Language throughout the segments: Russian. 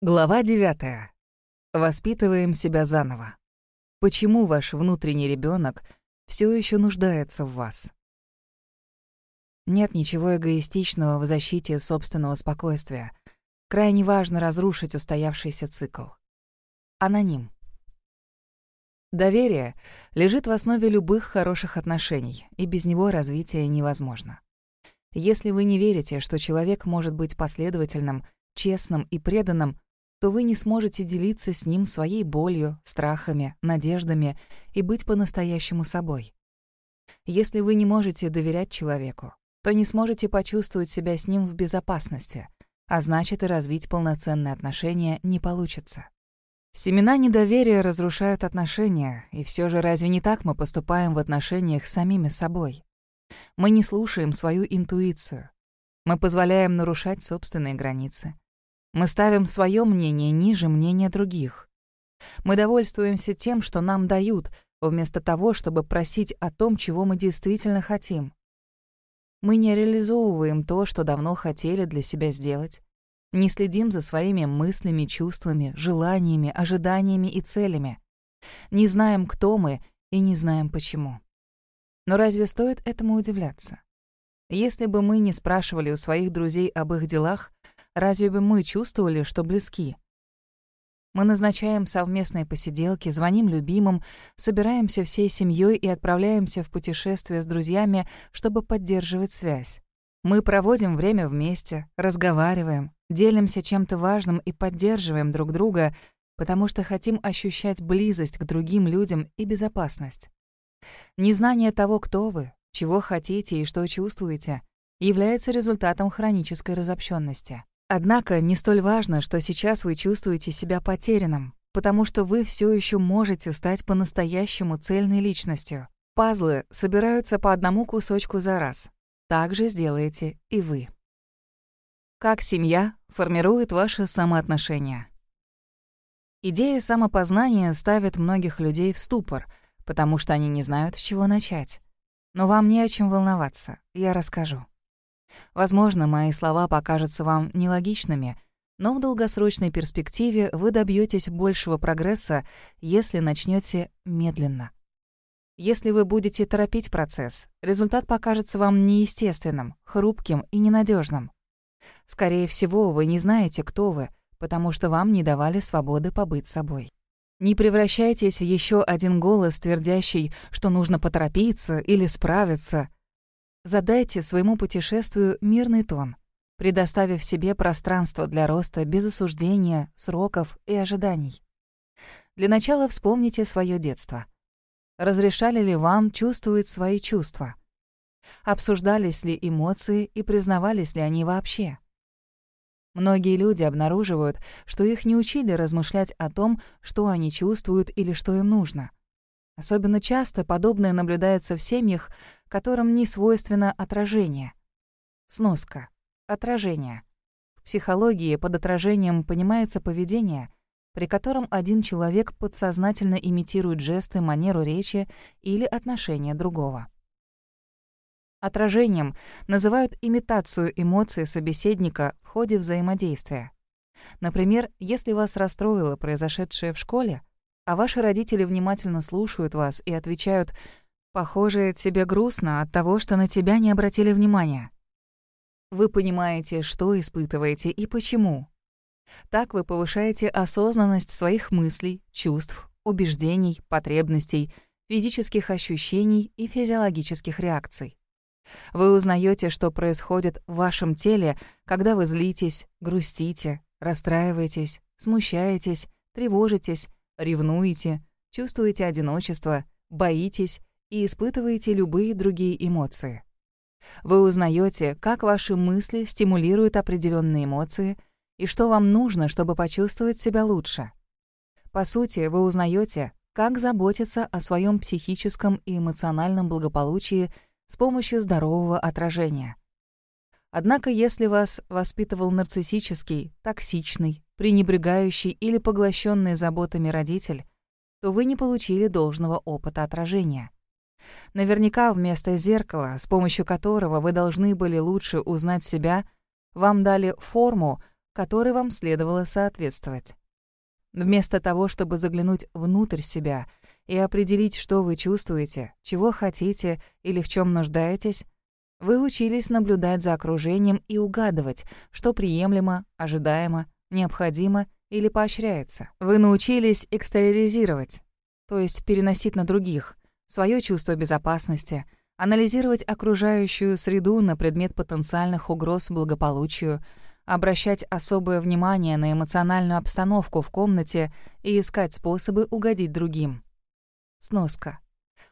Глава 9. Воспитываем себя заново. Почему ваш внутренний ребенок все еще нуждается в вас? Нет ничего эгоистичного в защите собственного спокойствия. Крайне важно разрушить устоявшийся цикл. Аноним. Доверие лежит в основе любых хороших отношений, и без него развитие невозможно. Если вы не верите, что человек может быть последовательным, честным и преданным, то вы не сможете делиться с ним своей болью, страхами, надеждами и быть по-настоящему собой. Если вы не можете доверять человеку, то не сможете почувствовать себя с ним в безопасности, а значит и развить полноценные отношения не получится. Семена недоверия разрушают отношения, и все же разве не так мы поступаем в отношениях с самими собой? Мы не слушаем свою интуицию. Мы позволяем нарушать собственные границы. Мы ставим свое мнение ниже мнения других. Мы довольствуемся тем, что нам дают, вместо того, чтобы просить о том, чего мы действительно хотим. Мы не реализовываем то, что давно хотели для себя сделать. Не следим за своими мыслями, чувствами, желаниями, ожиданиями и целями. Не знаем, кто мы, и не знаем, почему. Но разве стоит этому удивляться? Если бы мы не спрашивали у своих друзей об их делах, Разве бы мы чувствовали, что близки? Мы назначаем совместные посиделки, звоним любимым, собираемся всей семьей и отправляемся в путешествие с друзьями, чтобы поддерживать связь. Мы проводим время вместе, разговариваем, делимся чем-то важным и поддерживаем друг друга, потому что хотим ощущать близость к другим людям и безопасность. Незнание того, кто вы, чего хотите и что чувствуете, является результатом хронической разобщенности. Однако не столь важно, что сейчас вы чувствуете себя потерянным, потому что вы все еще можете стать по-настоящему цельной личностью. Пазлы собираются по одному кусочку за раз. Так же сделаете и вы. Как семья формирует ваше самоотношение? Идея самопознания ставит многих людей в ступор, потому что они не знают, с чего начать. Но вам не о чем волноваться, я расскажу. Возможно, мои слова покажутся вам нелогичными, но в долгосрочной перспективе вы добьетесь большего прогресса, если начнете медленно. Если вы будете торопить процесс, результат покажется вам неестественным, хрупким и ненадежным. Скорее всего, вы не знаете, кто вы, потому что вам не давали свободы побыть собой. Не превращайтесь в еще один голос, твердящий, что нужно поторопиться или справиться, Задайте своему путешествию мирный тон, предоставив себе пространство для роста без осуждения, сроков и ожиданий. Для начала вспомните свое детство. Разрешали ли вам чувствовать свои чувства? Обсуждались ли эмоции и признавались ли они вообще? Многие люди обнаруживают, что их не учили размышлять о том, что они чувствуют или что им нужно. Особенно часто подобное наблюдается в семьях, которым не свойственно отражение. Сноска. Отражение. В психологии под отражением понимается поведение, при котором один человек подсознательно имитирует жесты, манеру речи или отношения другого. Отражением называют имитацию эмоций собеседника в ходе взаимодействия. Например, если вас расстроило произошедшее в школе, а ваши родители внимательно слушают вас и отвечают «Похоже, тебе грустно от того, что на тебя не обратили внимания». Вы понимаете, что испытываете и почему. Так вы повышаете осознанность своих мыслей, чувств, убеждений, потребностей, физических ощущений и физиологических реакций. Вы узнаете, что происходит в вашем теле, когда вы злитесь, грустите, расстраиваетесь, смущаетесь, тревожитесь, ревнуете, чувствуете одиночество, боитесь и испытываете любые другие эмоции. Вы узнаете, как ваши мысли стимулируют определенные эмоции и что вам нужно, чтобы почувствовать себя лучше. По сути, вы узнаете, как заботиться о своем психическом и эмоциональном благополучии с помощью здорового отражения. Однако, если вас воспитывал нарциссический, токсичный, пренебрегающий или поглощенный заботами родитель, то вы не получили должного опыта отражения. Наверняка вместо зеркала, с помощью которого вы должны были лучше узнать себя, вам дали форму, которой вам следовало соответствовать. Вместо того, чтобы заглянуть внутрь себя и определить, что вы чувствуете, чего хотите или в чем нуждаетесь, вы учились наблюдать за окружением и угадывать, что приемлемо, ожидаемо, необходимо или поощряется. Вы научились экстериоризировать, то есть переносить на других, свое чувство безопасности, анализировать окружающую среду на предмет потенциальных угроз благополучию, обращать особое внимание на эмоциональную обстановку в комнате и искать способы угодить другим. Сноска.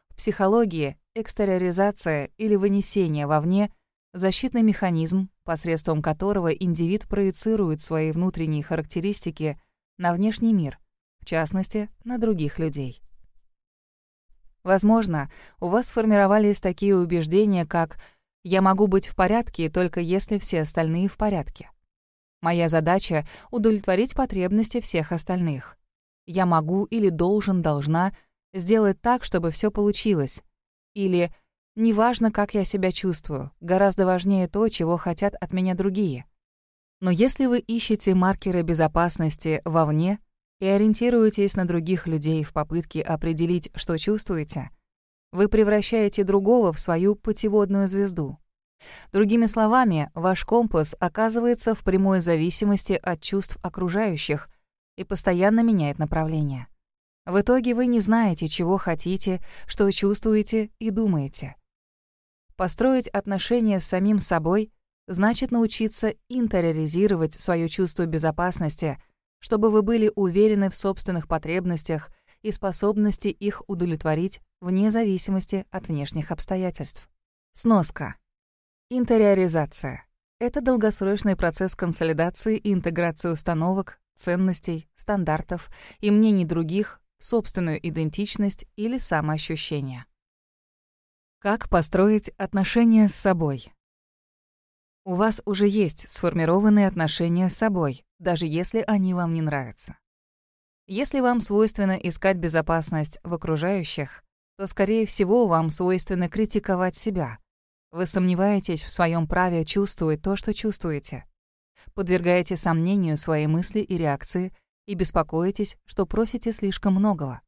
В психологии экстериоризация или вынесение вовне — защитный механизм, посредством которого индивид проецирует свои внутренние характеристики на внешний мир, в частности, на других людей. Возможно, у вас сформировались такие убеждения, как «я могу быть в порядке, только если все остальные в порядке». Моя задача — удовлетворить потребности всех остальных. Я могу или должен, должна сделать так, чтобы все получилось. Или «неважно, как я себя чувствую, гораздо важнее то, чего хотят от меня другие». Но если вы ищете маркеры безопасности вовне и ориентируетесь на других людей в попытке определить, что чувствуете, вы превращаете другого в свою путеводную звезду. Другими словами, ваш компас оказывается в прямой зависимости от чувств окружающих и постоянно меняет направление. В итоге вы не знаете, чего хотите, что чувствуете и думаете. Построить отношения с самим собой значит научиться интериоризировать свое чувство безопасности, чтобы вы были уверены в собственных потребностях и способности их удовлетворить вне зависимости от внешних обстоятельств. Сноска. Интериоризация — это долгосрочный процесс консолидации и интеграции установок, ценностей, стандартов и мнений других в собственную идентичность или самоощущение. Как построить отношения с собой? У вас уже есть сформированные отношения с собой, даже если они вам не нравятся. Если вам свойственно искать безопасность в окружающих, то, скорее всего, вам свойственно критиковать себя — вы сомневаетесь в своем праве чувствовать то, что чувствуете. Подвергаете сомнению свои мысли и реакции и беспокоитесь, что просите слишком многого.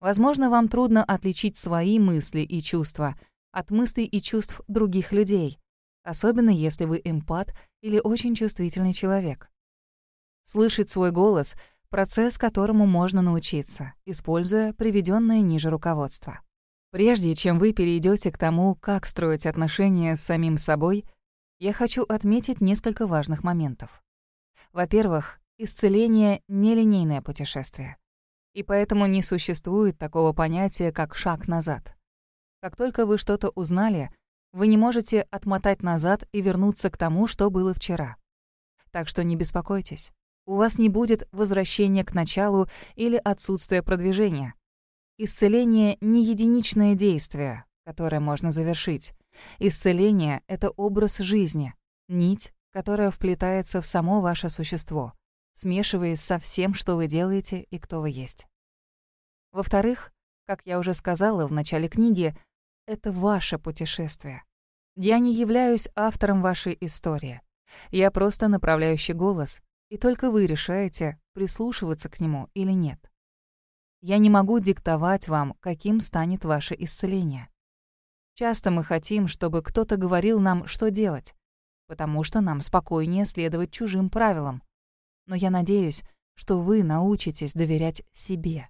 Возможно, вам трудно отличить свои мысли и чувства от мыслей и чувств других людей, особенно если вы эмпат или очень чувствительный человек. Слышать свой голос — процесс, которому можно научиться, используя приведенное ниже руководство. Прежде чем вы перейдете к тому, как строить отношения с самим собой, я хочу отметить несколько важных моментов. Во-первых, исцеление — нелинейное путешествие. И поэтому не существует такого понятия, как шаг назад. Как только вы что-то узнали, вы не можете отмотать назад и вернуться к тому, что было вчера. Так что не беспокойтесь. У вас не будет возвращения к началу или отсутствия продвижения. Исцеление — не единичное действие, которое можно завершить. Исцеление — это образ жизни, нить, которая вплетается в само ваше существо, смешиваясь со всем, что вы делаете и кто вы есть. Во-вторых, как я уже сказала в начале книги, это ваше путешествие. Я не являюсь автором вашей истории. Я просто направляющий голос, и только вы решаете, прислушиваться к нему или нет. Я не могу диктовать вам, каким станет ваше исцеление. Часто мы хотим, чтобы кто-то говорил нам, что делать, потому что нам спокойнее следовать чужим правилам. Но я надеюсь, что вы научитесь доверять себе.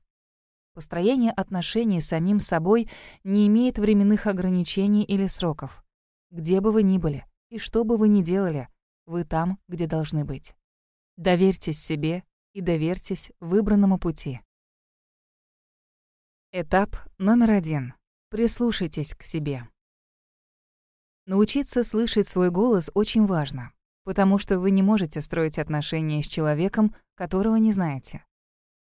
Построение отношений с самим собой не имеет временных ограничений или сроков. Где бы вы ни были и что бы вы ни делали, вы там, где должны быть. Доверьтесь себе и доверьтесь выбранному пути. Этап номер один. Прислушайтесь к себе. Научиться слышать свой голос очень важно, потому что вы не можете строить отношения с человеком, которого не знаете.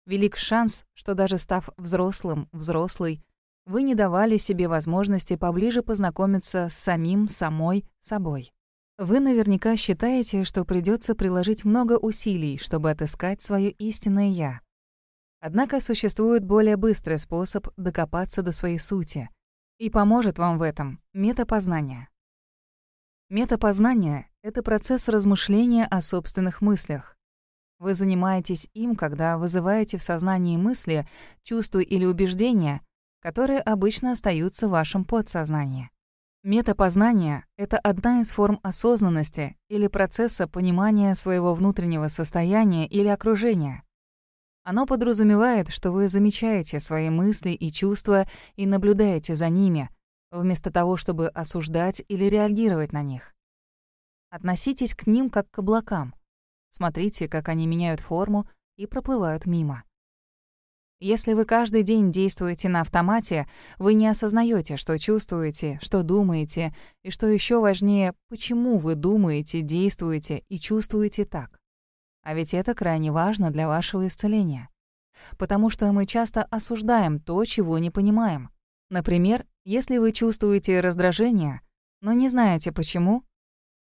Велик шанс, что даже став взрослым, взрослой, вы не давали себе возможности поближе познакомиться с самим, самой, собой. Вы наверняка считаете, что придется приложить много усилий, чтобы отыскать свое истинное «я», Однако существует более быстрый способ докопаться до своей сути. И поможет вам в этом метапознание. Метапознание — это процесс размышления о собственных мыслях. Вы занимаетесь им, когда вызываете в сознании мысли, чувства или убеждения, которые обычно остаются в вашем подсознании. Метапознание — это одна из форм осознанности или процесса понимания своего внутреннего состояния или окружения. Оно подразумевает, что вы замечаете свои мысли и чувства и наблюдаете за ними, вместо того, чтобы осуждать или реагировать на них. Относитесь к ним как к облакам. Смотрите, как они меняют форму и проплывают мимо. Если вы каждый день действуете на автомате, вы не осознаете, что чувствуете, что думаете, и что еще важнее, почему вы думаете, действуете и чувствуете так. А ведь это крайне важно для вашего исцеления. Потому что мы часто осуждаем то, чего не понимаем. Например, если вы чувствуете раздражение, но не знаете почему,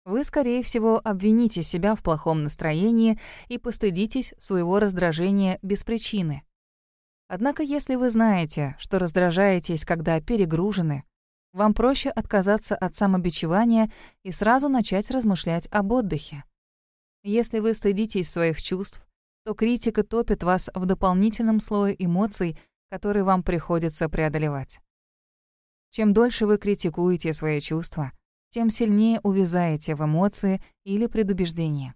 вы, скорее всего, обвините себя в плохом настроении и постыдитесь своего раздражения без причины. Однако, если вы знаете, что раздражаетесь, когда перегружены, вам проще отказаться от самобичевания и сразу начать размышлять об отдыхе. Если вы стыдитесь своих чувств, то критика топит вас в дополнительном слое эмоций, которые вам приходится преодолевать. Чем дольше вы критикуете свои чувства, тем сильнее увязаете в эмоции или предубеждения.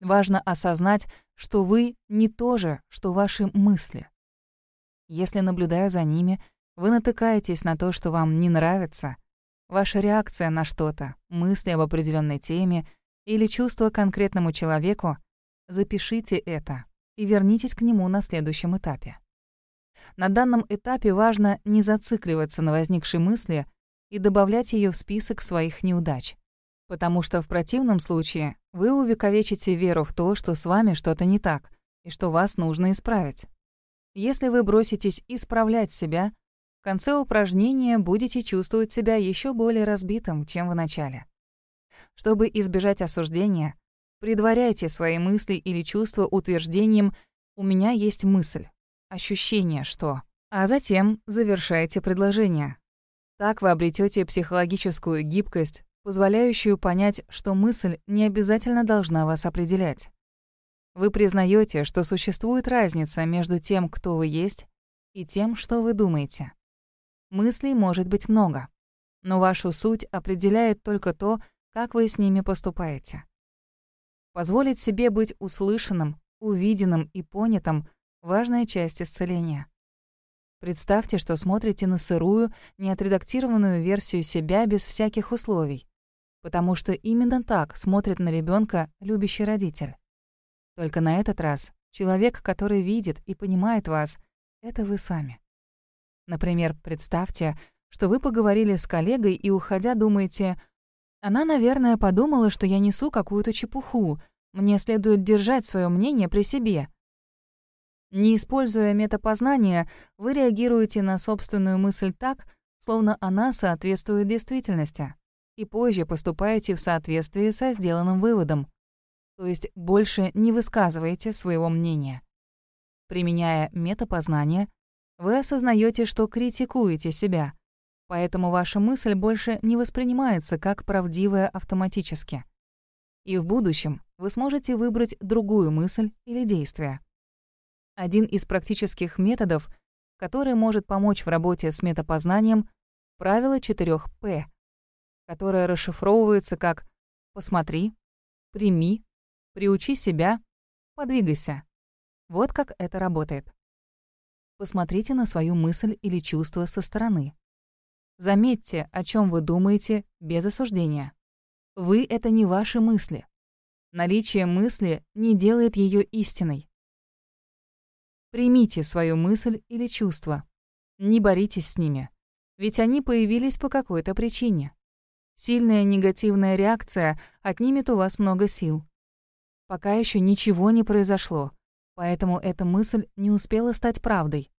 Важно осознать, что вы не то же, что ваши мысли. Если, наблюдая за ними, вы натыкаетесь на то, что вам не нравится, ваша реакция на что-то, мысли об определенной теме или чувство конкретному человеку, запишите это и вернитесь к нему на следующем этапе. На данном этапе важно не зацикливаться на возникшей мысли и добавлять ее в список своих неудач, потому что в противном случае вы увековечите веру в то, что с вами что-то не так и что вас нужно исправить. Если вы броситесь исправлять себя, в конце упражнения будете чувствовать себя еще более разбитым, чем в начале. Чтобы избежать осуждения, предваряйте свои мысли или чувства утверждением «у меня есть мысль», ощущение «что», а затем завершайте предложение. Так вы обретете психологическую гибкость, позволяющую понять, что мысль не обязательно должна вас определять. Вы признаете, что существует разница между тем, кто вы есть, и тем, что вы думаете. Мыслей может быть много, но вашу суть определяет только то, как вы с ними поступаете. Позволить себе быть услышанным, увиденным и понятым — важная часть исцеления. Представьте, что смотрите на сырую, неотредактированную версию себя без всяких условий, потому что именно так смотрит на ребенка любящий родитель. Только на этот раз человек, который видит и понимает вас, это вы сами. Например, представьте, что вы поговорили с коллегой и, уходя, думаете, «Она, наверное, подумала, что я несу какую-то чепуху. Мне следует держать свое мнение при себе». Не используя метапознание, вы реагируете на собственную мысль так, словно она соответствует действительности, и позже поступаете в соответствии со сделанным выводом то есть больше не высказываете своего мнения. Применяя метапознание, вы осознаете, что критикуете себя, поэтому ваша мысль больше не воспринимается как правдивая автоматически. И в будущем вы сможете выбрать другую мысль или действие. Один из практических методов, который может помочь в работе с метапознанием, правило 4 П, которое расшифровывается как «посмотри», «прими», Приучи себя, подвигайся. Вот как это работает. Посмотрите на свою мысль или чувство со стороны. Заметьте, о чем вы думаете без осуждения. Вы — это не ваши мысли. Наличие мысли не делает ее истиной. Примите свою мысль или чувство. Не боритесь с ними, ведь они появились по какой-то причине. Сильная негативная реакция отнимет у вас много сил. Пока еще ничего не произошло, поэтому эта мысль не успела стать правдой.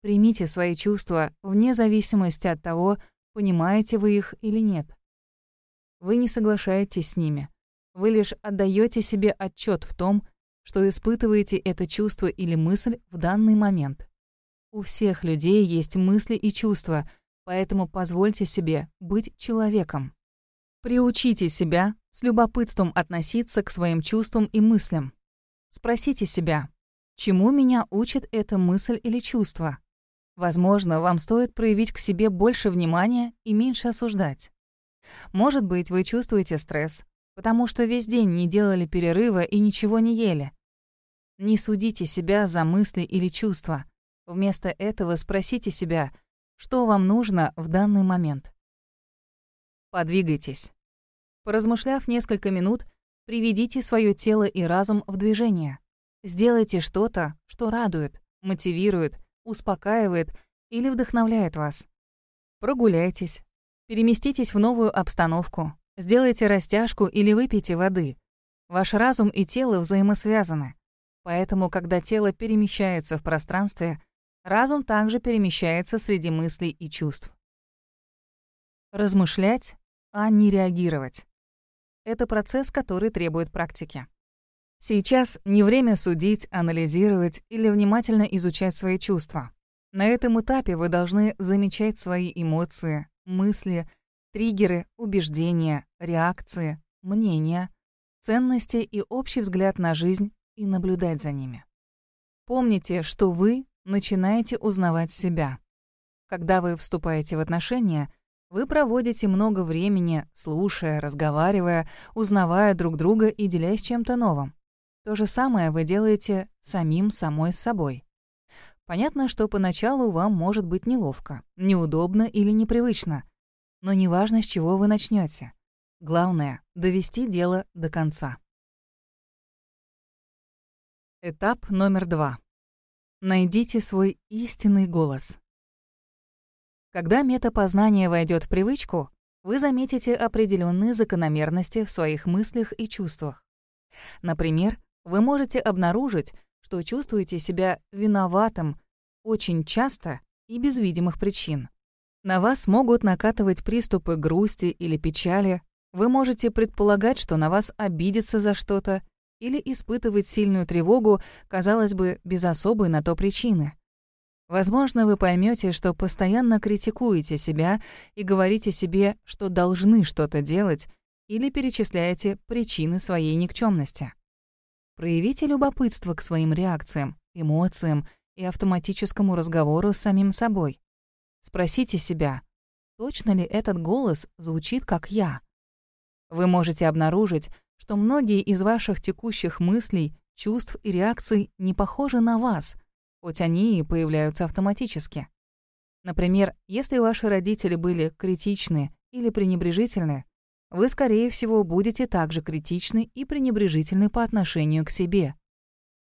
Примите свои чувства вне зависимости от того, понимаете вы их или нет. Вы не соглашаетесь с ними. Вы лишь отдаете себе отчет в том, что испытываете это чувство или мысль в данный момент. У всех людей есть мысли и чувства, поэтому позвольте себе быть человеком. Приучите себя с любопытством относиться к своим чувствам и мыслям. Спросите себя, чему меня учит эта мысль или чувство? Возможно, вам стоит проявить к себе больше внимания и меньше осуждать. Может быть, вы чувствуете стресс, потому что весь день не делали перерыва и ничего не ели. Не судите себя за мысли или чувства. Вместо этого спросите себя, что вам нужно в данный момент. Подвигайтесь. Поразмышляв несколько минут, приведите свое тело и разум в движение. Сделайте что-то, что радует, мотивирует, успокаивает или вдохновляет вас. Прогуляйтесь, переместитесь в новую обстановку, сделайте растяжку или выпейте воды. Ваш разум и тело взаимосвязаны. Поэтому, когда тело перемещается в пространстве, разум также перемещается среди мыслей и чувств. Размышлять, а не реагировать. Это процесс, который требует практики. Сейчас не время судить, анализировать или внимательно изучать свои чувства. На этом этапе вы должны замечать свои эмоции, мысли, триггеры, убеждения, реакции, мнения, ценности и общий взгляд на жизнь и наблюдать за ними. Помните, что вы начинаете узнавать себя. Когда вы вступаете в отношения, вы проводите много времени, слушая, разговаривая, узнавая друг друга и делясь чем-то новым. То же самое вы делаете самим самой с собой. Понятно, что поначалу вам может быть неловко, неудобно или непривычно. Но неважно, с чего вы начнете. Главное — довести дело до конца. Этап номер два. Найдите свой истинный голос. Когда метапознание войдет в привычку, вы заметите определенные закономерности в своих мыслях и чувствах. Например, вы можете обнаружить, что чувствуете себя виноватым очень часто и без видимых причин. На вас могут накатывать приступы грусти или печали, вы можете предполагать, что на вас обидится за что-то или испытывать сильную тревогу, казалось бы, без особой на то причины. Возможно, вы поймете, что постоянно критикуете себя и говорите себе, что должны что-то делать, или перечисляете причины своей никчемности. Проявите любопытство к своим реакциям, эмоциям и автоматическому разговору с самим собой. Спросите себя, точно ли этот голос звучит как я? Вы можете обнаружить, что многие из ваших текущих мыслей, чувств и реакций не похожи на вас, хоть они и появляются автоматически. Например, если ваши родители были критичны или пренебрежительны, вы, скорее всего, будете также критичны и пренебрежительны по отношению к себе.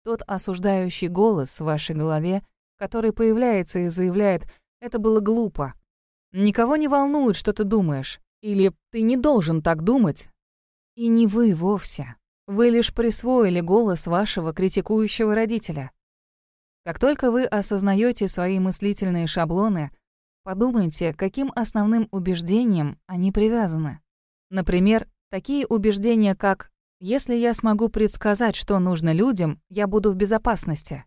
Тот осуждающий голос в вашей голове, который появляется и заявляет «это было глупо», никого не волнует, что ты думаешь, или «ты не должен так думать», и не вы вовсе. Вы лишь присвоили голос вашего критикующего родителя. Как только вы осознаете свои мыслительные шаблоны, подумайте, каким основным убеждениям они привязаны. Например, такие убеждения, как «если я смогу предсказать, что нужно людям, я буду в безопасности»,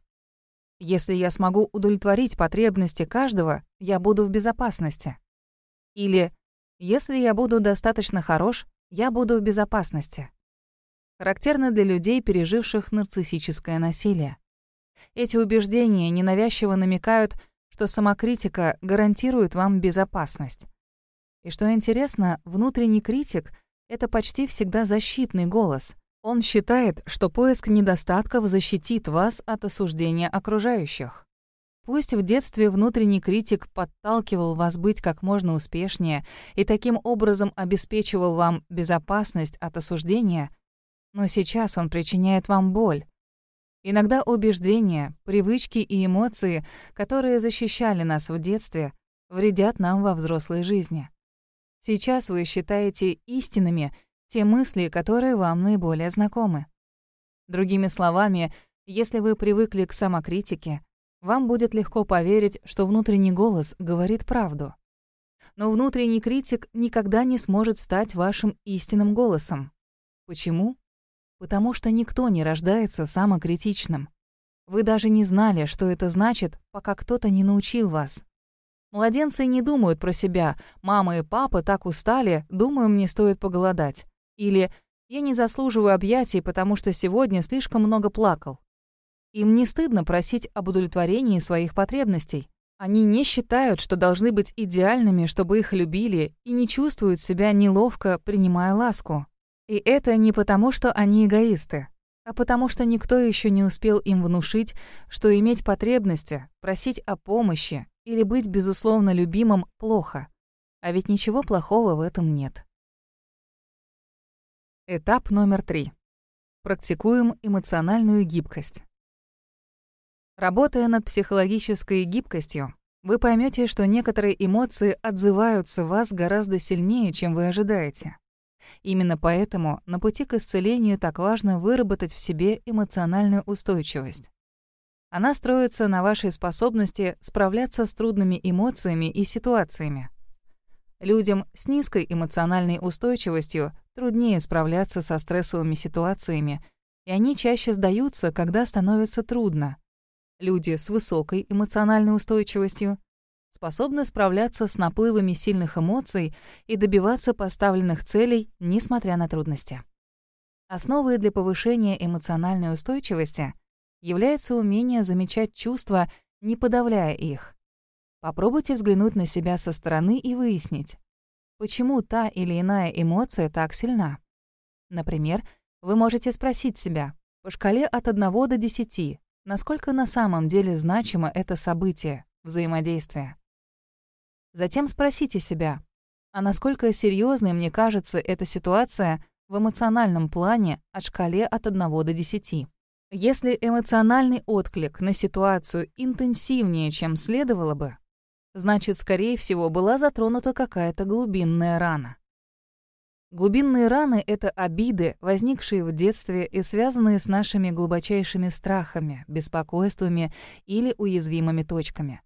«если я смогу удовлетворить потребности каждого, я буду в безопасности», или «если я буду достаточно хорош, я буду в безопасности. Характерно для людей, переживших нарциссическое насилие. Эти убеждения ненавязчиво намекают, что самокритика гарантирует вам безопасность. И что интересно, внутренний критик — это почти всегда защитный голос. Он считает, что поиск недостатков защитит вас от осуждения окружающих. Пусть в детстве внутренний критик подталкивал вас быть как можно успешнее и таким образом обеспечивал вам безопасность от осуждения, но сейчас он причиняет вам боль. Иногда убеждения, привычки и эмоции, которые защищали нас в детстве, вредят нам во взрослой жизни. Сейчас вы считаете истинными те мысли, которые вам наиболее знакомы. Другими словами, если вы привыкли к самокритике, вам будет легко поверить, что внутренний голос говорит правду. Но внутренний критик никогда не сможет стать вашим истинным голосом. Почему? Потому что никто не рождается самокритичным. Вы даже не знали, что это значит, пока кто-то не научил вас. Младенцы не думают про себя. Мама и папа так устали, думаю, мне стоит поголодать. Или «Я не заслуживаю объятий, потому что сегодня слишком много плакал». Им не стыдно просить об удовлетворении своих потребностей. Они не считают, что должны быть идеальными, чтобы их любили, и не чувствуют себя неловко, принимая ласку. И это не потому, что они эгоисты, а потому что никто еще не успел им внушить, что иметь потребности, просить о помощи или быть безусловно любимым плохо. А ведь ничего плохого в этом нет. Этап номер три. Практикуем эмоциональную гибкость. Работая над психологической гибкостью, вы поймете, что некоторые эмоции отзываются в вас гораздо сильнее, чем вы ожидаете. Именно поэтому на пути к исцелению так важно выработать в себе эмоциональную устойчивость. Она строится на вашей способности справляться с трудными эмоциями и ситуациями. Людям с низкой эмоциональной устойчивостью труднее справляться со стрессовыми ситуациями, и они чаще сдаются, когда становится трудно. Люди с высокой эмоциональной устойчивостью способны справляться с наплывами сильных эмоций и добиваться поставленных целей, несмотря на трудности. Основой для повышения эмоциональной устойчивости является умение замечать чувства, не подавляя их. Попробуйте взглянуть на себя со стороны и выяснить, почему та или иная эмоция так сильна. Например, вы можете спросить себя, по шкале от 1 до 10, насколько на самом деле значимо это событие, взаимодействие. Затем спросите себя, а насколько серьезной мне кажется эта ситуация в эмоциональном плане от шкале от 1 до 10. Если эмоциональный отклик на ситуацию интенсивнее, чем следовало бы, значит, скорее всего, была затронута какая-то глубинная рана. Глубинные раны — это обиды, возникшие в детстве и связанные с нашими глубочайшими страхами, беспокойствами или уязвимыми точками.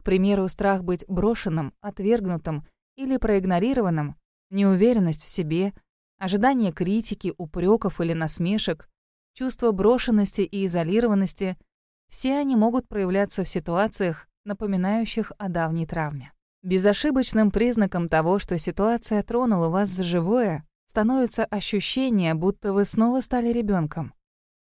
К примеру, страх быть брошенным, отвергнутым или проигнорированным, неуверенность в себе, ожидание критики, упреков или насмешек, чувство брошенности и изолированности — все они могут проявляться в ситуациях, напоминающих о давней травме. Безошибочным признаком того, что ситуация тронула вас за живое, становится ощущение, будто вы снова стали ребенком.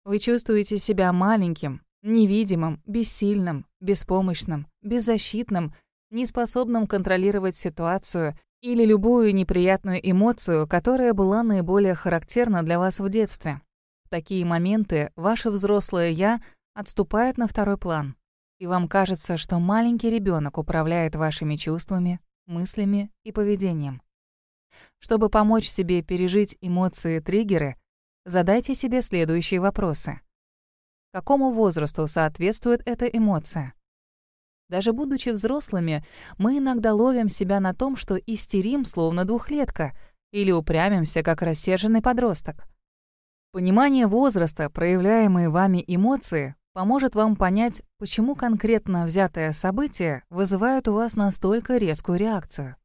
Вы чувствуете себя маленьким, невидимым, бессильным, беспомощным, беззащитным, неспособным контролировать ситуацию или любую неприятную эмоцию, которая была наиболее характерна для вас в детстве. В такие моменты ваше взрослое «я» отступает на второй план и вам кажется, что маленький ребенок управляет вашими чувствами, мыслями и поведением. Чтобы помочь себе пережить эмоции-триггеры, задайте себе следующие вопросы. Какому возрасту соответствует эта эмоция? Даже будучи взрослыми, мы иногда ловим себя на том, что истерим, словно двухлетка, или упрямимся, как рассерженный подросток. Понимание возраста, проявляемые вами эмоции, поможет вам понять, почему конкретно взятое событие вызывает у вас настолько резкую реакцию.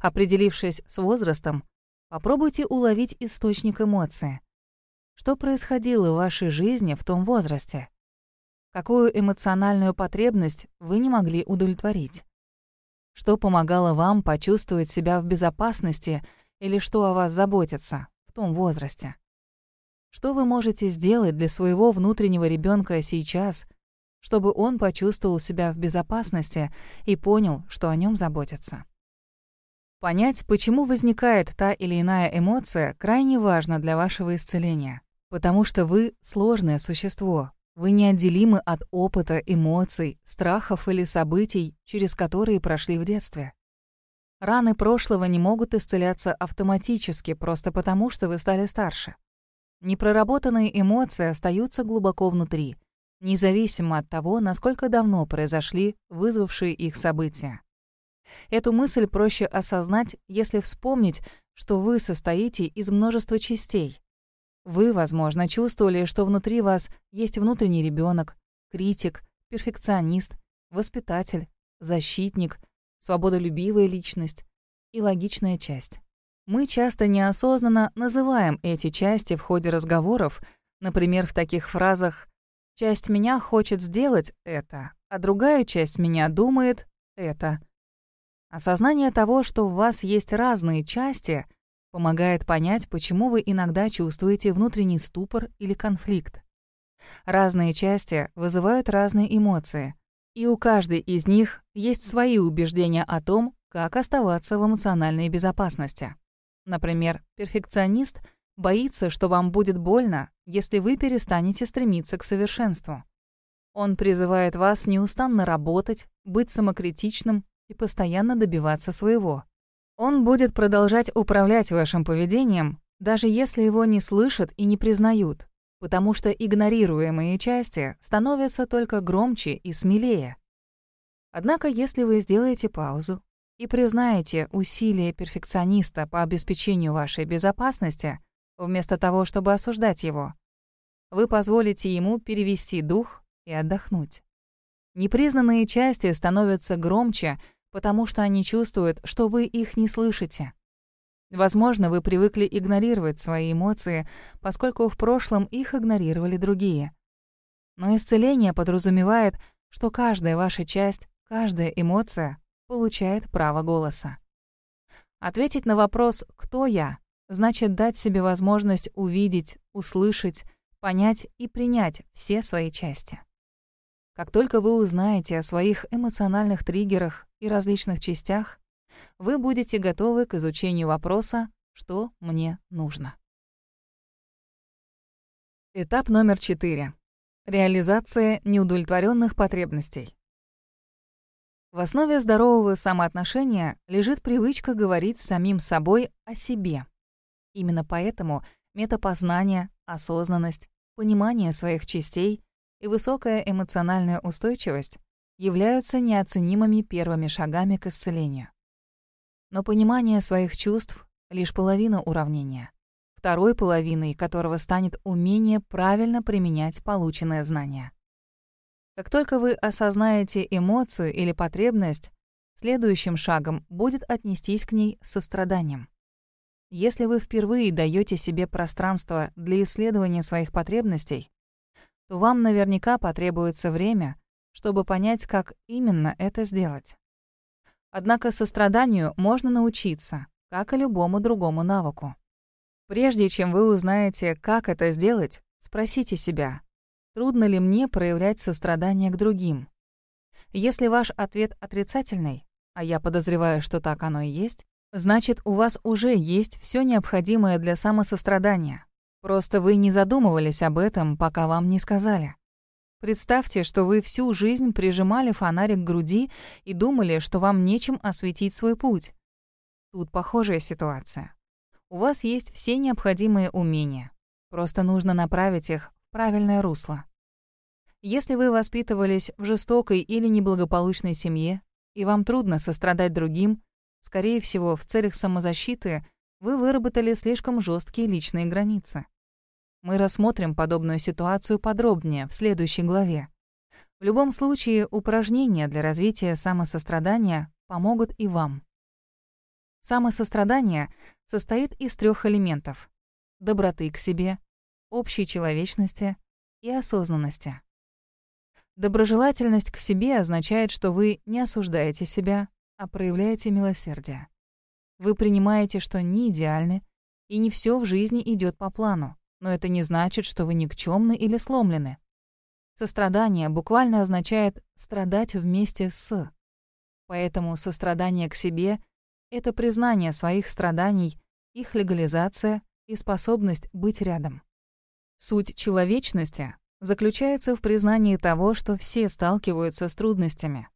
Определившись с возрастом, попробуйте уловить источник эмоции. Что происходило в вашей жизни в том возрасте? Какую эмоциональную потребность вы не могли удовлетворить? Что помогало вам почувствовать себя в безопасности или что о вас заботится в том возрасте? Что вы можете сделать для своего внутреннего ребенка сейчас, чтобы он почувствовал себя в безопасности и понял, что о нем заботятся? Понять, почему возникает та или иная эмоция, крайне важно для вашего исцеления, потому что вы — сложное существо, вы неотделимы от опыта, эмоций, страхов или событий, через которые прошли в детстве. Раны прошлого не могут исцеляться автоматически просто потому, что вы стали старше. Непроработанные эмоции остаются глубоко внутри, независимо от того, насколько давно произошли вызвавшие их события. Эту мысль проще осознать, если вспомнить, что вы состоите из множества частей. Вы, возможно, чувствовали, что внутри вас есть внутренний ребенок, критик, перфекционист, воспитатель, защитник, свободолюбивая личность и логичная часть. Мы часто неосознанно называем эти части в ходе разговоров, например, в таких фразах «часть меня хочет сделать это, а другая часть меня думает это. Осознание того, что в вас есть разные части, помогает понять, почему вы иногда чувствуете внутренний ступор или конфликт. Разные части вызывают разные эмоции, и у каждой из них есть свои убеждения о том, как оставаться в эмоциональной безопасности. Например, перфекционист боится, что вам будет больно, если вы перестанете стремиться к совершенству. Он призывает вас неустанно работать, быть самокритичным и постоянно добиваться своего. Он будет продолжать управлять вашим поведением, даже если его не слышат и не признают, потому что игнорируемые части становятся только громче и смелее. Однако, если вы сделаете паузу и признаете усилия перфекциониста по обеспечению вашей безопасности, вместо того, чтобы осуждать его, вы позволите ему перевести дух и отдохнуть. Непризнанные части становятся громче, потому что они чувствуют, что вы их не слышите. Возможно, вы привыкли игнорировать свои эмоции, поскольку в прошлом их игнорировали другие. Но исцеление подразумевает, что каждая ваша часть, каждая эмоция получает право голоса. Ответить на вопрос «Кто я?» значит дать себе возможность увидеть, услышать, понять и принять все свои части. Как только вы узнаете о своих эмоциональных триггерах и различных частях, вы будете готовы к изучению вопроса «Что мне нужно?». Этап номер четыре. Реализация неудовлетворенных потребностей. В основе здорового самоотношения лежит привычка говорить самим собой о себе. Именно поэтому метапознание, осознанность, понимание своих частей и высокая эмоциональная устойчивость являются неоценимыми первыми шагами к исцелению. Но понимание своих чувств — лишь половина уравнения, второй половиной которого станет умение правильно применять полученное знание. Как только вы осознаете эмоцию или потребность, следующим шагом будет отнестись к ней с состраданием. Если вы впервые даете себе пространство для исследования своих потребностей, то вам наверняка потребуется время, чтобы понять, как именно это сделать. Однако состраданию можно научиться, как и любому другому навыку. Прежде чем вы узнаете, как это сделать, спросите себя, трудно ли мне проявлять сострадание к другим. Если ваш ответ отрицательный, а я подозреваю, что так оно и есть, значит, у вас уже есть все необходимое для самосострадания. Просто вы не задумывались об этом, пока вам не сказали. Представьте, что вы всю жизнь прижимали фонарик к груди и думали, что вам нечем осветить свой путь. Тут похожая ситуация. У вас есть все необходимые умения. Просто нужно направить их в правильное русло. Если вы воспитывались в жестокой или неблагополучной семье, и вам трудно сострадать другим, скорее всего, в целях самозащиты вы выработали слишком жесткие личные границы. Мы рассмотрим подобную ситуацию подробнее в следующей главе. В любом случае, упражнения для развития самосострадания помогут и вам. Самосострадание состоит из трех элементов — доброты к себе, общей человечности и осознанности. Доброжелательность к себе означает, что вы не осуждаете себя, а проявляете милосердие. Вы принимаете, что не идеальны, и не все в жизни идет по плану но это не значит, что вы никчемны или сломлены. Сострадание буквально означает «страдать вместе с». Поэтому сострадание к себе — это признание своих страданий, их легализация и способность быть рядом. Суть человечности заключается в признании того, что все сталкиваются с трудностями.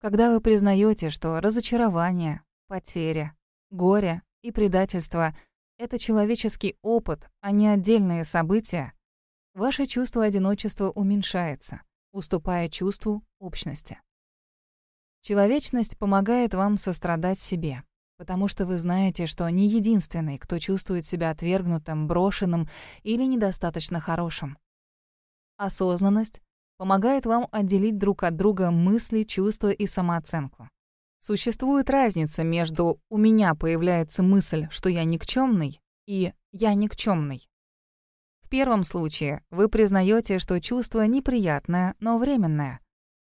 Когда вы признаете, что разочарование, потеря, горе и предательство — это человеческий опыт, а не отдельные события, ваше чувство одиночества уменьшается, уступая чувству общности. Человечность помогает вам сострадать себе, потому что вы знаете, что не единственный, кто чувствует себя отвергнутым, брошенным или недостаточно хорошим. Осознанность помогает вам отделить друг от друга мысли, чувства и самооценку. Существует разница между «у меня появляется мысль, что я никчемный» и «я никчемный». В первом случае вы признаете, что чувство неприятное, но временное,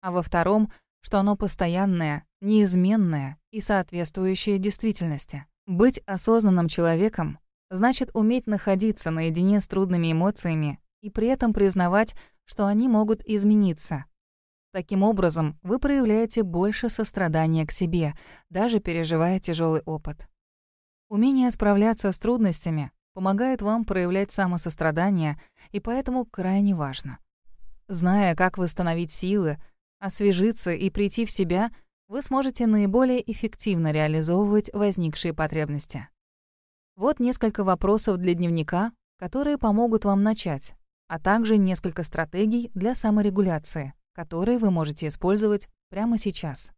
а во втором что оно постоянное, неизменное и соответствующее действительности. Быть осознанным человеком значит уметь находиться наедине с трудными эмоциями и при этом признавать, что они могут измениться. Таким образом, вы проявляете больше сострадания к себе, даже переживая тяжелый опыт. Умение справляться с трудностями помогает вам проявлять самосострадание и поэтому крайне важно. Зная, как восстановить силы, освежиться и прийти в себя, вы сможете наиболее эффективно реализовывать возникшие потребности. Вот несколько вопросов для дневника, которые помогут вам начать, а также несколько стратегий для саморегуляции, которые вы можете использовать прямо сейчас.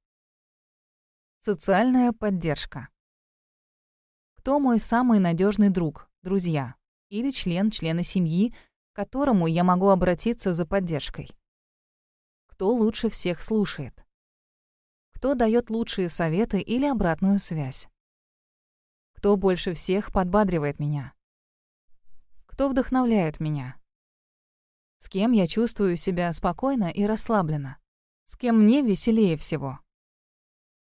Социальная поддержка. Кто мой самый надежный друг, друзья или член члена семьи, к которому я могу обратиться за поддержкой? Кто лучше всех слушает? Кто дает лучшие советы или обратную связь? Кто больше всех подбадривает меня? Кто вдохновляет меня? С кем я чувствую себя спокойно и расслабленно? С кем мне веселее всего?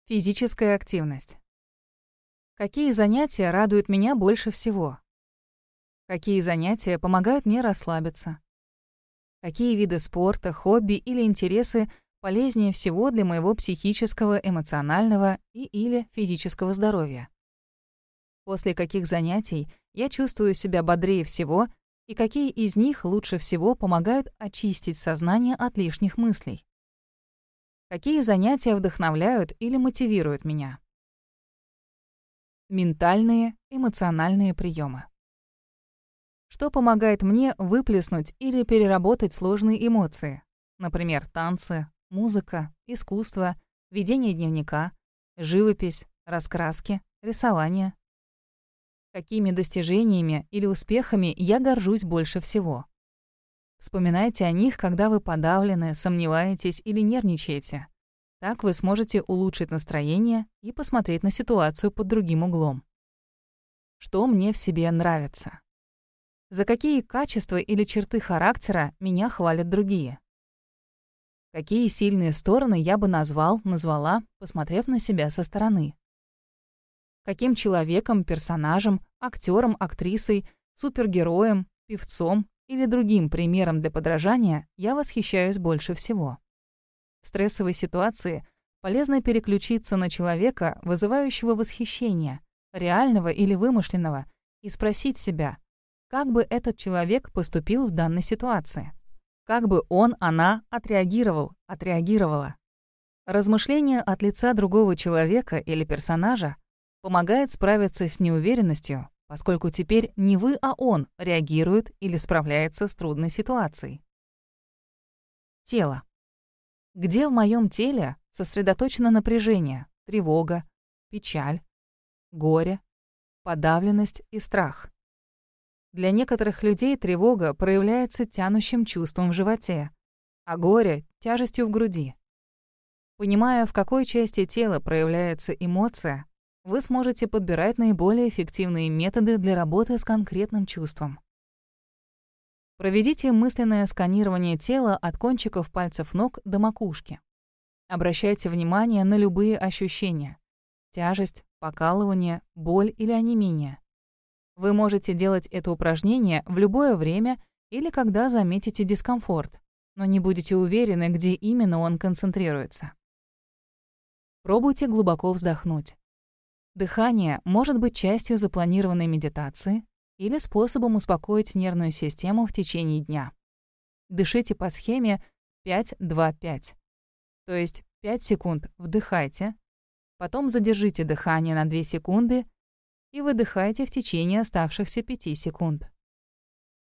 Физическая активность. Какие занятия радуют меня больше всего? Какие занятия помогают мне расслабиться? Какие виды спорта, хобби или интересы полезнее всего для моего психического, эмоционального и или физического здоровья? После каких занятий я чувствую себя бодрее всего и какие из них лучше всего помогают очистить сознание от лишних мыслей? Какие занятия вдохновляют или мотивируют меня? Ментальные, эмоциональные приемы. Что помогает мне выплеснуть или переработать сложные эмоции? Например, танцы, музыка, искусство, ведение дневника, живопись, раскраски, рисование. Какими достижениями или успехами я горжусь больше всего? Вспоминайте о них, когда вы подавлены, сомневаетесь или нервничаете. Так вы сможете улучшить настроение и посмотреть на ситуацию под другим углом. Что мне в себе нравится? За какие качества или черты характера меня хвалят другие? Какие сильные стороны я бы назвал, назвала, посмотрев на себя со стороны? Каким человеком, персонажем, актером, актрисой, супергероем, певцом или другим примером для подражания я восхищаюсь больше всего? В стрессовой ситуации полезно переключиться на человека, вызывающего восхищение, реального или вымышленного, и спросить себя, как бы этот человек поступил в данной ситуации? Как бы он, она отреагировал, отреагировала? Размышление от лица другого человека или персонажа помогает справиться с неуверенностью, поскольку теперь не вы, а он реагирует или справляется с трудной ситуацией. Тело. Где в моем теле сосредоточено напряжение, тревога, печаль, горе, подавленность и страх? Для некоторых людей тревога проявляется тянущим чувством в животе, а горе — тяжестью в груди. Понимая, в какой части тела проявляется эмоция, вы сможете подбирать наиболее эффективные методы для работы с конкретным чувством. Проведите мысленное сканирование тела от кончиков пальцев ног до макушки. Обращайте внимание на любые ощущения. Тяжесть, покалывание, боль или онемение. Вы можете делать это упражнение в любое время или когда заметите дискомфорт, но не будете уверены, где именно он концентрируется. Пробуйте глубоко вздохнуть. Дыхание может быть частью запланированной медитации или способом успокоить нервную систему в течение дня. Дышите по схеме 5-2-5. То есть 5 секунд вдыхайте, потом задержите дыхание на 2 секунды и выдыхайте в течение оставшихся 5 секунд.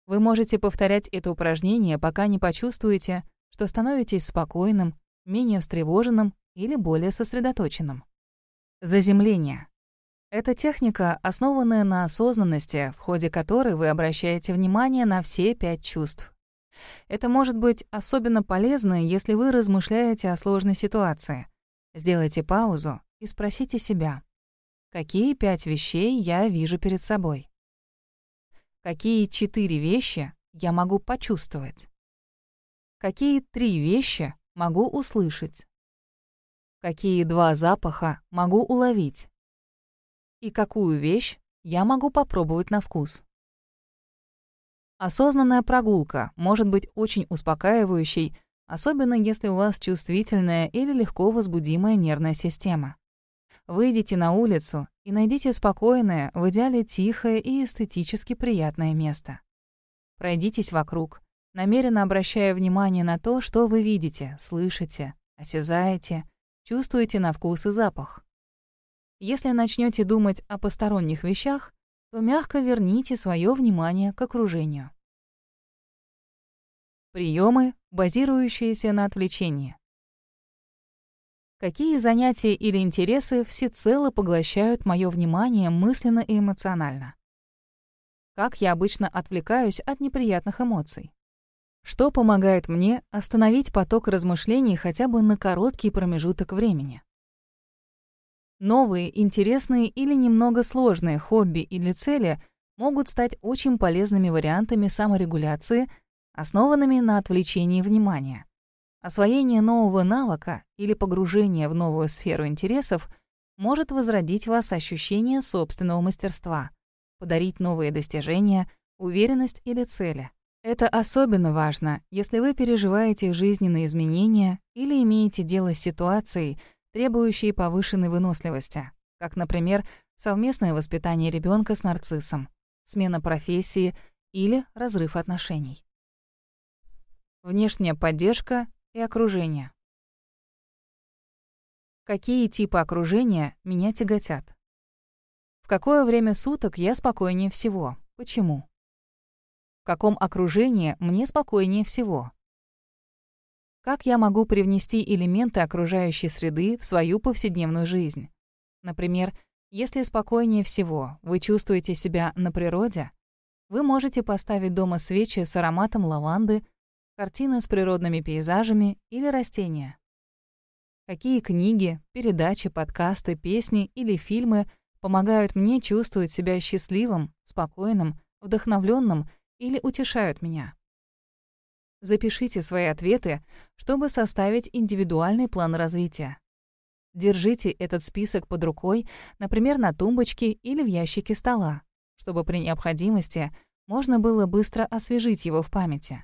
Вы можете повторять это упражнение, пока не почувствуете, что становитесь спокойным, менее встревоженным или более сосредоточенным. Заземление. Это техника, основанная на осознанности, в ходе которой вы обращаете внимание на все пять чувств. Это может быть особенно полезно, если вы размышляете о сложной ситуации. Сделайте паузу и спросите себя, какие пять вещей я вижу перед собой? Какие четыре вещи я могу почувствовать? Какие три вещи могу услышать? Какие два запаха могу уловить? И какую вещь я могу попробовать на вкус? Осознанная прогулка может быть очень успокаивающей, особенно если у вас чувствительная или легко возбудимая нервная система. Выйдите на улицу и найдите спокойное, в идеале тихое и эстетически приятное место. Пройдитесь вокруг, намеренно обращая внимание на то, что вы видите, слышите, осязаете, чувствуете на вкус и запах. Если начнете думать о посторонних вещах, то мягко верните свое внимание к окружению. Приемы, базирующиеся на отвлечении. Какие занятия или интересы всецело поглощают мое внимание мысленно и эмоционально? Как я обычно отвлекаюсь от неприятных эмоций? Что помогает мне остановить поток размышлений хотя бы на короткий промежуток времени? Новые, интересные или немного сложные хобби или цели могут стать очень полезными вариантами саморегуляции основанными на отвлечении внимания. Освоение нового навыка или погружение в новую сферу интересов может возродить в вас ощущение собственного мастерства, подарить новые достижения, уверенность или цели. Это особенно важно, если вы переживаете жизненные изменения или имеете дело с ситуацией, требующей повышенной выносливости, как, например, совместное воспитание ребенка с нарциссом, смена профессии или разрыв отношений внешняя поддержка и окружение. Какие типы окружения меня тяготят? В какое время суток я спокойнее всего? Почему? В каком окружении мне спокойнее всего? Как я могу привнести элементы окружающей среды в свою повседневную жизнь? Например, если спокойнее всего вы чувствуете себя на природе, вы можете поставить дома свечи с ароматом лаванды картины с природными пейзажами или растения. Какие книги, передачи, подкасты, песни или фильмы помогают мне чувствовать себя счастливым, спокойным, вдохновленным или утешают меня? Запишите свои ответы, чтобы составить индивидуальный план развития. Держите этот список под рукой, например, на тумбочке или в ящике стола, чтобы при необходимости можно было быстро освежить его в памяти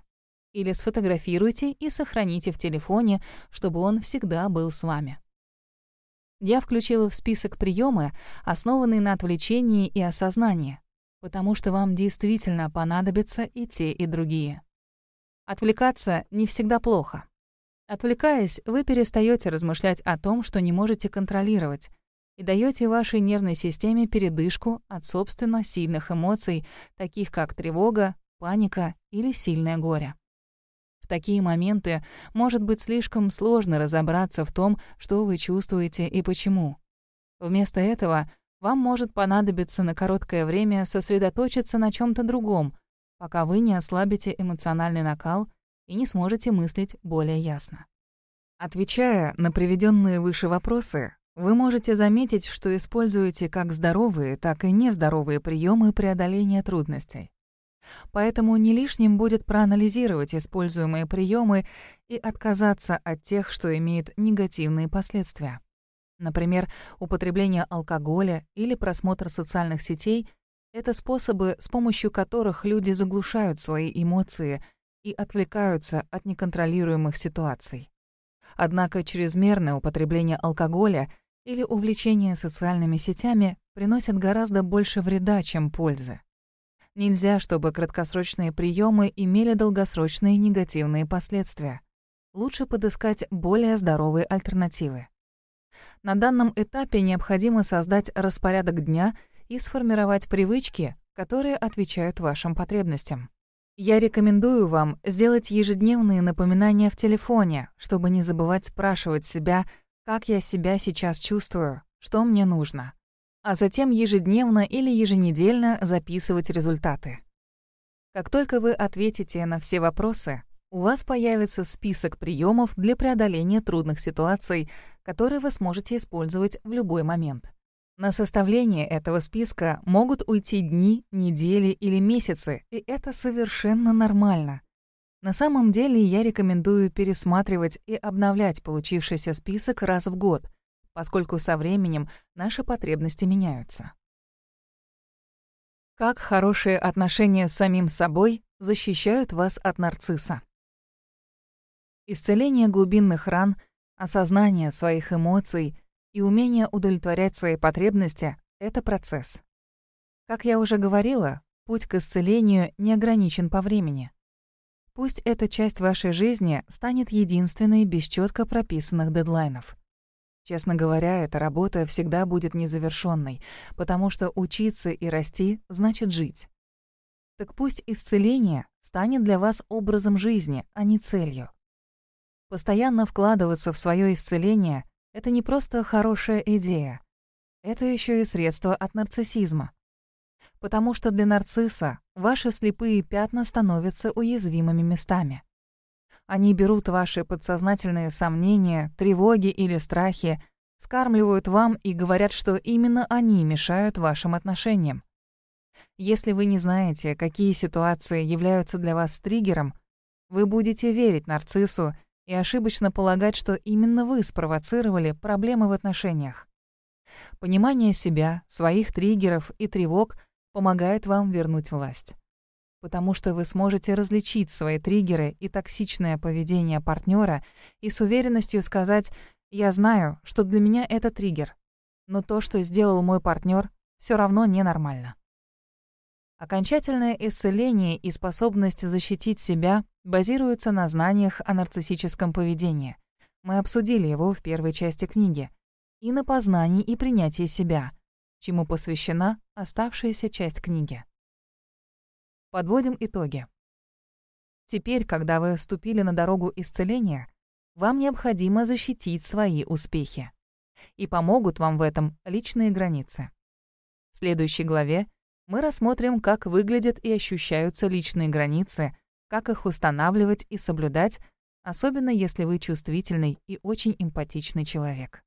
или сфотографируйте и сохраните в телефоне, чтобы он всегда был с вами. Я включила в список приемы, основанные на отвлечении и осознании, потому что вам действительно понадобятся и те, и другие. Отвлекаться не всегда плохо. Отвлекаясь, вы перестаете размышлять о том, что не можете контролировать, и даете вашей нервной системе передышку от собственно сильных эмоций, таких как тревога, паника или сильное горе. В такие моменты может быть слишком сложно разобраться в том, что вы чувствуете и почему. Вместо этого вам может понадобиться на короткое время сосредоточиться на чем то другом, пока вы не ослабите эмоциональный накал и не сможете мыслить более ясно. Отвечая на приведенные выше вопросы, вы можете заметить, что используете как здоровые, так и нездоровые приемы преодоления трудностей. Поэтому не лишним будет проанализировать используемые приемы и отказаться от тех, что имеют негативные последствия. Например, употребление алкоголя или просмотр социальных сетей — это способы, с помощью которых люди заглушают свои эмоции и отвлекаются от неконтролируемых ситуаций. Однако чрезмерное употребление алкоголя или увлечение социальными сетями приносит гораздо больше вреда, чем пользы. Нельзя, чтобы краткосрочные приемы имели долгосрочные негативные последствия. Лучше подыскать более здоровые альтернативы. На данном этапе необходимо создать распорядок дня и сформировать привычки, которые отвечают вашим потребностям. Я рекомендую вам сделать ежедневные напоминания в телефоне, чтобы не забывать спрашивать себя, как я себя сейчас чувствую, что мне нужно а затем ежедневно или еженедельно записывать результаты. Как только вы ответите на все вопросы, у вас появится список приемов для преодоления трудных ситуаций, которые вы сможете использовать в любой момент. На составление этого списка могут уйти дни, недели или месяцы, и это совершенно нормально. На самом деле я рекомендую пересматривать и обновлять получившийся список раз в год, поскольку со временем наши потребности меняются. Как хорошие отношения с самим собой защищают вас от нарцисса? Исцеление глубинных ран, осознание своих эмоций и умение удовлетворять свои потребности — это процесс. Как я уже говорила, путь к исцелению не ограничен по времени. Пусть эта часть вашей жизни станет единственной без четко прописанных дедлайнов. Честно говоря, эта работа всегда будет незавершенной, потому что учиться и расти значит жить. Так пусть исцеление станет для вас образом жизни, а не целью. Постоянно вкладываться в свое исцеление — это не просто хорошая идея. Это еще и средство от нарциссизма. Потому что для нарцисса ваши слепые пятна становятся уязвимыми местами. Они берут ваши подсознательные сомнения, тревоги или страхи, скармливают вам и говорят, что именно они мешают вашим отношениям. Если вы не знаете, какие ситуации являются для вас триггером, вы будете верить нарциссу и ошибочно полагать, что именно вы спровоцировали проблемы в отношениях. Понимание себя, своих триггеров и тревог помогает вам вернуть власть. Потому что вы сможете различить свои триггеры и токсичное поведение партнера и с уверенностью сказать «Я знаю, что для меня это триггер, но то, что сделал мой партнер, все равно ненормально». Окончательное исцеление и способность защитить себя базируются на знаниях о нарциссическом поведении. Мы обсудили его в первой части книги. И на познании и принятии себя, чему посвящена оставшаяся часть книги. Подводим итоги. Теперь, когда вы ступили на дорогу исцеления, вам необходимо защитить свои успехи. И помогут вам в этом личные границы. В следующей главе мы рассмотрим, как выглядят и ощущаются личные границы, как их устанавливать и соблюдать, особенно если вы чувствительный и очень эмпатичный человек.